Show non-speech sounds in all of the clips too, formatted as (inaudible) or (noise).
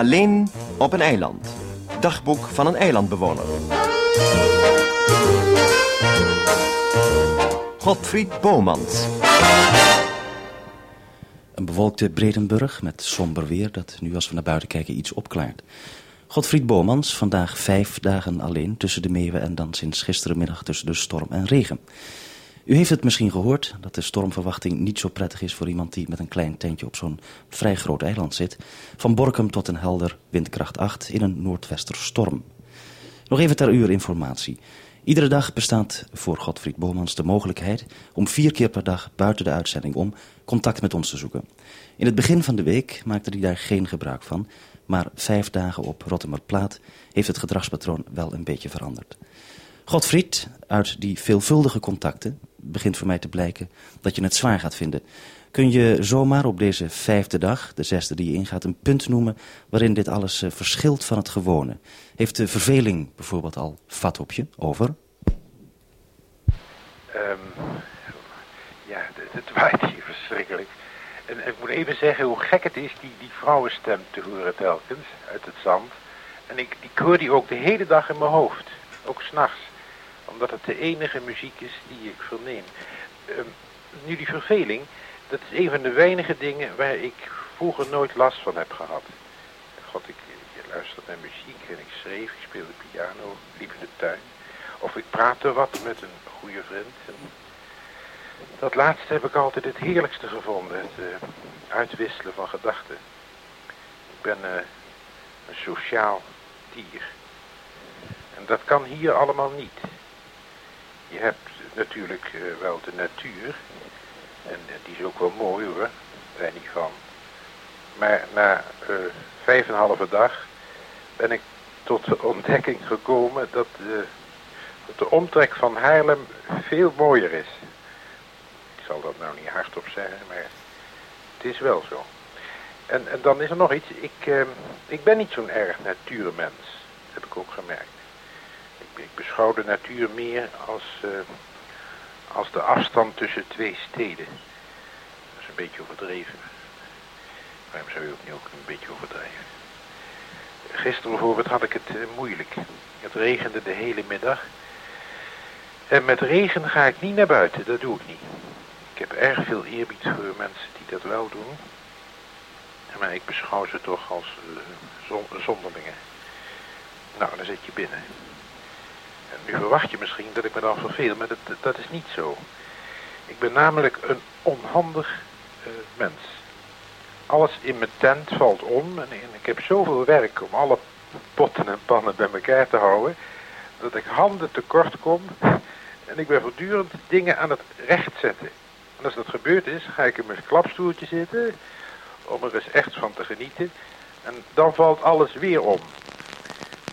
Alleen op een eiland. Dagboek van een eilandbewoner. Godfried Bomans. Een bewolkte Bredenburg met somber weer dat nu als we naar buiten kijken iets opklaart. Godfried Bomans, vandaag vijf dagen alleen tussen de meeuwen en dan sinds gisterenmiddag tussen de storm en regen. U heeft het misschien gehoord dat de stormverwachting niet zo prettig is voor iemand die met een klein tentje op zo'n vrij groot eiland zit. Van Borkum tot een helder windkracht 8 in een noordwesterstorm. Nog even ter uur informatie. Iedere dag bestaat voor Godfried Bomans de mogelijkheid om vier keer per dag buiten de uitzending om contact met ons te zoeken. In het begin van de week maakte hij daar geen gebruik van, maar vijf dagen op Rottemerplaat heeft het gedragspatroon wel een beetje veranderd. Godfried, uit die veelvuldige contacten begint voor mij te blijken dat je het zwaar gaat vinden. Kun je zomaar op deze vijfde dag, de zesde die je ingaat, een punt noemen waarin dit alles uh, verschilt van het gewone? Heeft de verveling bijvoorbeeld al vat op je? Over? Um, ja, het waait hier verschrikkelijk. En ik moet even zeggen hoe gek het is die, die vrouwenstem te horen telkens uit het zand. En ik, ik hoor die ook de hele dag in mijn hoofd. Ook s'nachts omdat het de enige muziek is die ik verneem. Um, nu die verveling, dat is een van de weinige dingen waar ik vroeger nooit last van heb gehad. God, ik, je luistert naar muziek en ik schreef, ik speelde piano, liep in de tuin. Of ik praatte wat met een goede vriend. En dat laatste heb ik altijd het heerlijkste gevonden, het uh, uitwisselen van gedachten. Ik ben uh, een sociaal dier. En dat kan hier allemaal niet. Je hebt natuurlijk uh, wel de natuur. En uh, die is ook wel mooi hoor. Daar niet van. Maar na uh, vijf en een halve dag ben ik tot de ontdekking gekomen dat, dat de omtrek van Haarlem veel mooier is. Ik zal dat nou niet hardop zeggen, maar het is wel zo. En, en dan is er nog iets. Ik, ik ben niet zo'n erg natuurmens. Heb ik ook gemerkt ik beschouw de natuur meer als, uh, als de afstand tussen twee steden. Dat is een beetje overdreven. Waarom zou je ook niet ook een beetje overdrijven? Gisteren bijvoorbeeld had ik het uh, moeilijk. Het regende de hele middag. En met regen ga ik niet naar buiten, dat doe ik niet. Ik heb erg veel eerbied voor mensen die dat wel doen. Maar ik beschouw ze toch als uh, zonderlingen. Nou, dan zit je binnen. Nu verwacht je misschien dat ik me dan verveel, maar dat, dat is niet zo. Ik ben namelijk een onhandig uh, mens. Alles in mijn tent valt om en, en, ik heb zoveel werk om alle potten en pannen bij elkaar te houden, dat ik handen tekort kom en ik ben voortdurend dingen aan het rechtzetten. En als dat gebeurd is, ga ik in mijn klapstoeltje zitten om er eens echt van te genieten. En dan valt alles weer om.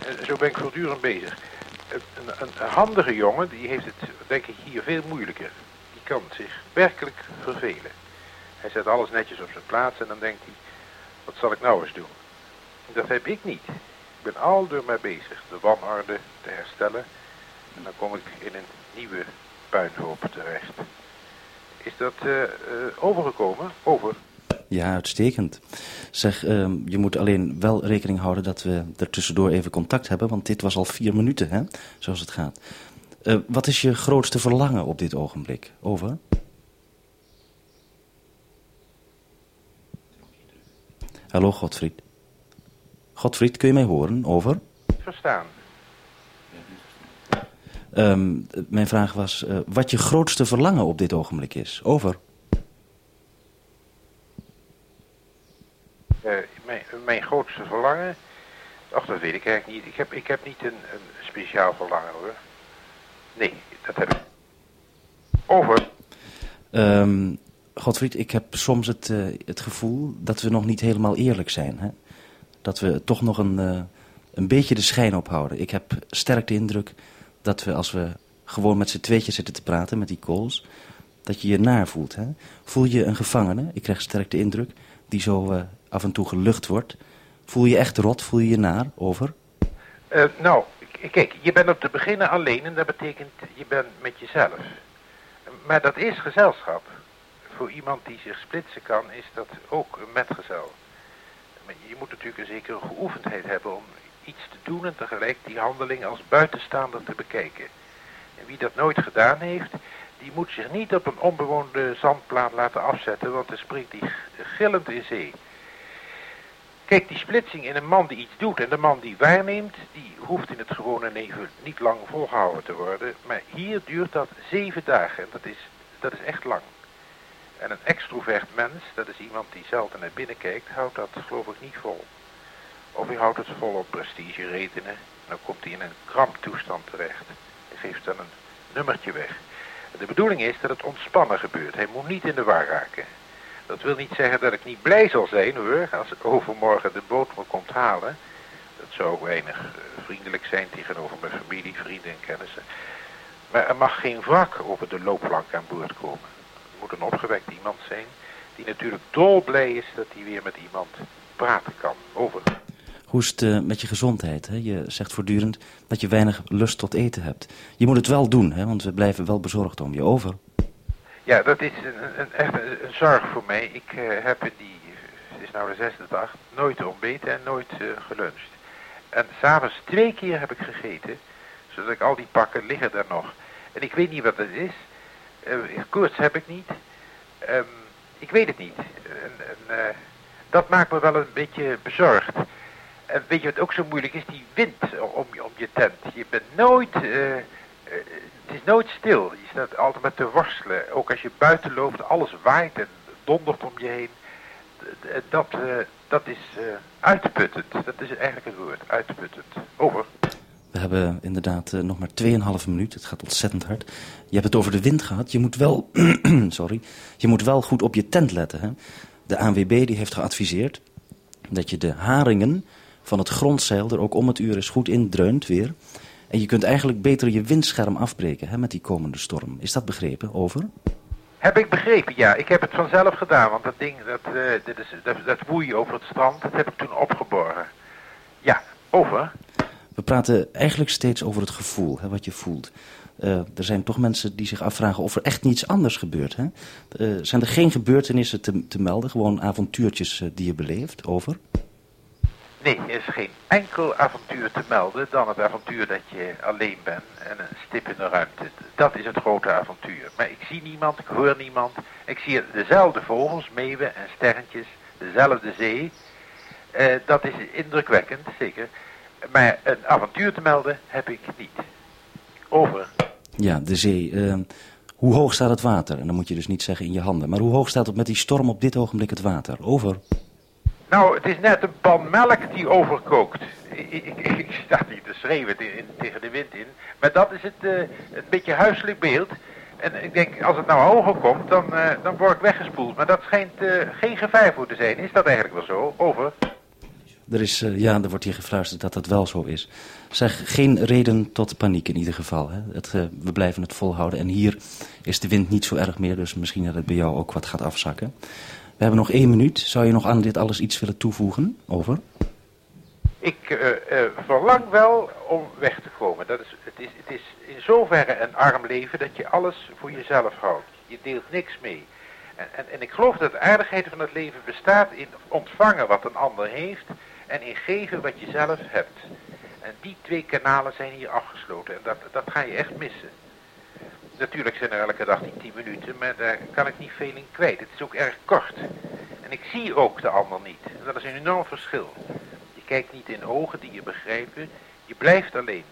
En zo ben ik voortdurend bezig een, een, handige jongen, die heeft het denk ik hier veel moeilijker. Die kan zich werkelijk vervelen. Hij zet alles netjes op zijn plaats en dan denkt hij, wat zal ik nou eens doen? Dat heb ik niet. Ik ben al door mij bezig de wanorde te herstellen. En dan kom ik in een nieuwe puinhoop terecht. Is dat uh, uh, overgekomen? Over. Ja, uitstekend. Zeg, uh, je moet alleen wel rekening houden dat we er tussendoor even contact hebben, want dit was al vier minuten, hè, zoals het gaat. Uh, wat is je grootste verlangen op dit ogenblik? Over? Hallo, Godfried. Godfried, kun je mij horen? Over? Verstaan. Um, mijn vraag was uh, wat je grootste verlangen op dit ogenblik is. Over. Uh, mijn, mijn, grootste verlangen? Ach, weet ik eigenlijk niet. Ik heb, ik heb niet een, een speciaal verlangen hoor. Nee, dat heb ik. Over. Um, Godfried, ik heb soms het, uh, het gevoel dat we nog niet helemaal eerlijk zijn. Hè? Dat we toch nog een, uh, een beetje de schijn ophouden. Ik heb sterk de indruk dat we als we gewoon met z'n tweetjes zitten te praten met die calls, dat je je naar voelt. Hè? Voel je een gevangene, ik krijg sterk de indruk, die zo uh, af en toe gelucht wordt. Voel je echt rot? Voel je je naar? Over? Uh, nou, kijk, je bent op te beginnen alleen en dat betekent je bent met jezelf. Maar dat is gezelschap. Voor iemand die zich splitsen kan, is dat ook een metgezel. Je moet natuurlijk een zekere geoefendheid hebben om iets te doen en tegelijk die handeling als buitenstaander te bekijken. En wie dat nooit gedaan heeft, die moet zich niet op een onbewoonde zandplaat laten afzetten, want dan springt die gillend in zee. Kijk, die splitsing in een man die iets doet en de man die waarneemt, die hoeft in het gewone leven niet lang volgehouden te worden. Maar hier duurt dat zeven dagen en dat is, dat is echt lang. En een extrovert mens, dat is iemand die zelden naar binnen kijkt, houdt dat geloof ik niet vol. Of hij houdt het vol op prestigeredenen, dan komt hij in een kramptoestand terecht. Hij geeft dan een nummertje weg. De bedoeling is dat het ontspannen gebeurt. Hij moet niet in de war raken. Dat wil niet zeggen dat ik niet blij zal zijn hoor, als overmorgen de boot me komt halen. Dat zou weinig eh, vriendelijk zijn tegenover mijn familie, vrienden en kennissen. Maar er mag geen wrak over de loopplank aan boord komen. Het moet een opgewekt iemand zijn die natuurlijk dolblij is dat hij weer met iemand praten kan. Over. Hoe is het uh, met je gezondheid? Hè? Je zegt voortdurend dat je weinig lust tot eten hebt. Je moet het wel doen, hè? want we blijven wel bezorgd om je over. Ja, dat is een, een, echt een, zorg voor mij. Ik uh, heb in die, het is nou de zesde dag, nooit ontbeten en nooit uh, geluncht. En s'avonds twee keer heb ik gegeten, zodat ik al die pakken liggen daar nog. En ik weet niet wat het is. Uh, koorts heb ik niet. Um, ik weet het niet. Dat maakt me wel een beetje bezorgd. En weet je wat ook zo moeilijk is? Die wind om je, om je tent. Je bent nooit... Het is nooit stil. Je staat altijd met te worstelen. Ook als je buiten loopt, alles waait en dondert om je heen. Dat, uh, dat is uh, uitputtend. Dat is eigenlijk het woord. Uitputtend. Over. We hebben inderdaad nog maar 2,5 minuten. Het gaat ontzettend hard. Je hebt het over de wind gehad. Je moet wel, (clears throat) sorry, je moet wel goed op je tent letten. Hè? De ANWB die heeft geadviseerd dat je de haringen van het grondzeil er ook om het uur eens goed indreunt weer. En je kunt eigenlijk beter je windscherm afbreken hè, met die komende storm. Is dat begrepen? Over? Heb ik begrepen, ja. Ik heb het vanzelf gedaan, want dat ding, dat, uh, dat, is, dat, dat woei over het strand, dat heb ik toen opgeborgen. Ja, over. We praten eigenlijk steeds over het gevoel, hè, wat je voelt. Uh, er zijn toch mensen die zich afvragen of er echt niets anders gebeurt. Hè? Uh, zijn er geen gebeurtenissen te, te melden, gewoon avontuurtjes die je beleeft? Over? Nee, er is geen enkel avontuur te melden dan het avontuur dat je alleen bent en een stip in de ruimte. Dat is het grote avontuur. Maar ik zie niemand, ik hoor niemand. Ik zie dezelfde vogels, meeuwen en sterretjes, dezelfde zee. Uh, dat is indrukwekkend, zeker. Maar een avontuur te melden heb ik niet. Over. Ja, de zee. Uh, hoe hoog staat het water? En dan moet je dus niet zeggen in je handen. Maar hoe hoog staat het met die storm op dit ogenblik het water? Over. Nou, het is net een pan melk die overkookt. Ik, ik, ik sta niet te schreeuwen tegen de wind in. Maar dat is het, een beetje huiselijk beeld. En ik denk, als het nou hoger komt, dan, uh, dan word ik weggespoeld. Maar dat schijnt uh, geen gevaar voor te zijn. Is dat eigenlijk wel zo? Over. Er is, ja, er wordt hier gefluisterd dat dat wel zo is. Zeg, geen reden tot paniek in ieder geval. Hè? Het, we blijven het volhouden. En hier is de wind niet zo erg meer, dus misschien dat het bij jou ook wat gaat afzakken. We hebben nog één minuut. Zou je nog aan dit alles iets willen toevoegen? Over. Ik uh, uh, verlang wel om weg te komen. Dat is, het, is, het is in zoverre een arm leven dat je alles voor jezelf houdt. Je deelt niks mee. En, en, en ik geloof dat de aardigheid van het leven bestaat in ontvangen wat een ander heeft en in geven wat je zelf hebt. En die twee kanalen zijn hier afgesloten en dat, dat ga je echt missen. Natuurlijk zijn er elke dag niet 10 minuten, maar daar kan ik niet veel in kwijt. Het is ook erg kort. En ik zie ook de ander niet. Dat is een enorm verschil. Je kijkt niet in ogen die je begrijpen. Je blijft alleen.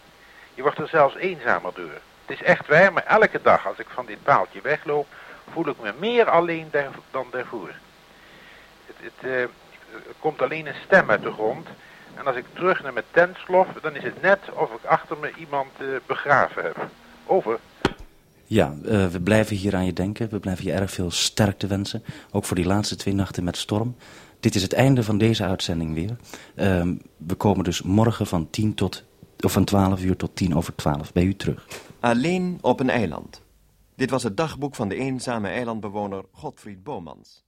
Je wordt er zelfs eenzamer door. Het is echt waar, maar elke dag als ik van dit paaltje wegloop, voel ik me meer alleen dan daarvoor. Het, het, uh, er komt alleen een stem uit de grond. En als ik terug naar mijn tent slof, dan is het net of ik achter me iemand uh, begraven heb. Over. Ja, uh, we blijven hier aan je denken. We blijven je erg veel sterkte wensen. Ook voor die laatste twee nachten met storm. Dit is het einde van deze uitzending weer. Uh, we komen dus morgen van, 10 tot, of van 12 uur tot 10 over 12 bij u terug. Alleen op een eiland. Dit was het dagboek van de eenzame eilandbewoner Godfried Bomans.